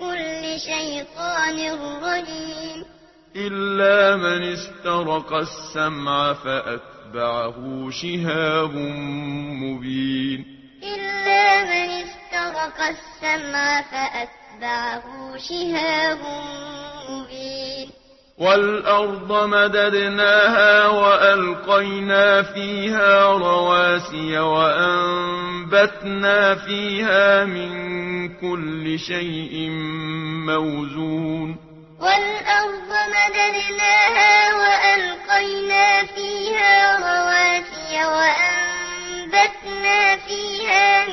كل شيطان رجيم. إلا من استرق السمع فأتبعه شهاب مبين. إلا من استرق السمع فأتبعه شهاب مبين. والأرض مددناها وألقينا فيها رواسي وأنبتنا فيها من كل شيء موزون والأرض مددناها وألقينا فيها رواسي وأنبتنا فيها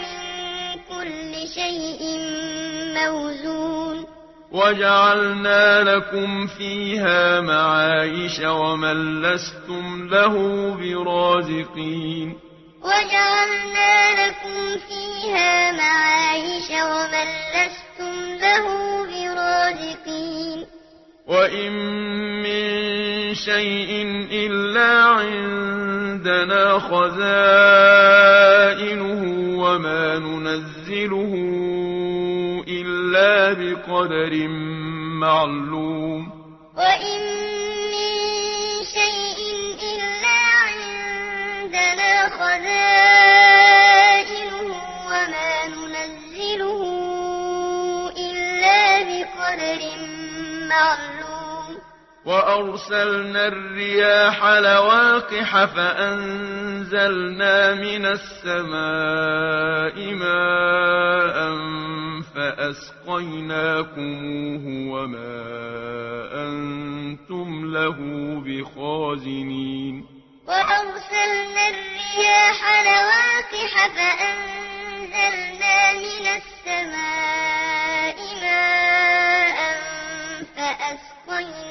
وجعلنا لكم فيها معايش ومن لستم له برازقين وجعلنا لكم فيها معايش ومن لستم له برازقين وإن من شيء إلا عندنا خزائنه وما ننزله إلا بقدر معلوم. وإن من شيء إلا عندنا خزائنه وما ننزله إلا بقدر معلوم. وأرسلنا الرياح لواقح فأنزلنا من السماء ماء فأسقيناكموه وما أنتم له بخازنين وأرسلنا الرياح لواقح فأنزلنا من السماء ماء فأسقيناكموه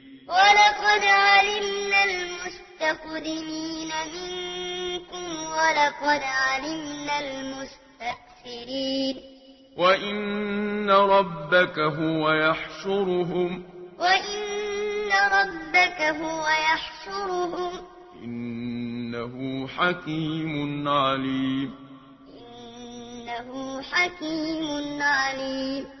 ولقد علمنا المستقدمين منكم ولقد علمنا المستأخرين. وإن ربك هو يحشرهم. وإن ربك هو يحشرهم. إنه حكيم عليم. إنه حكيم عليم.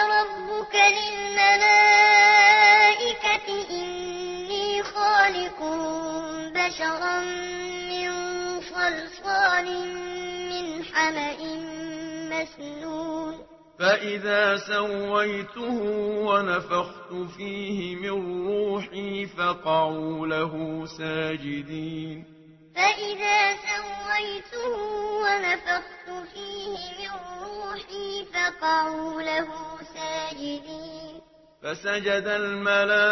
وَنَعَمٍ مَّسْنُونٍ. فَإِذَا سَوَّيْتُهُ وَنَفَخْتُ فِيهِ مِن رُّوحِي فَقَعُوا لَهُ سَاجِدِينَ. فَإِذَا سَوَّيْتُهُ وَنَفَخْتُ فِيهِ مِن رُّوحِي فَقَعُوا لَهُ سَاجِدِينَ. فسجد الملائكة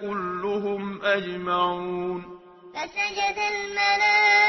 كلهم أجمعون. فسجد الملائكة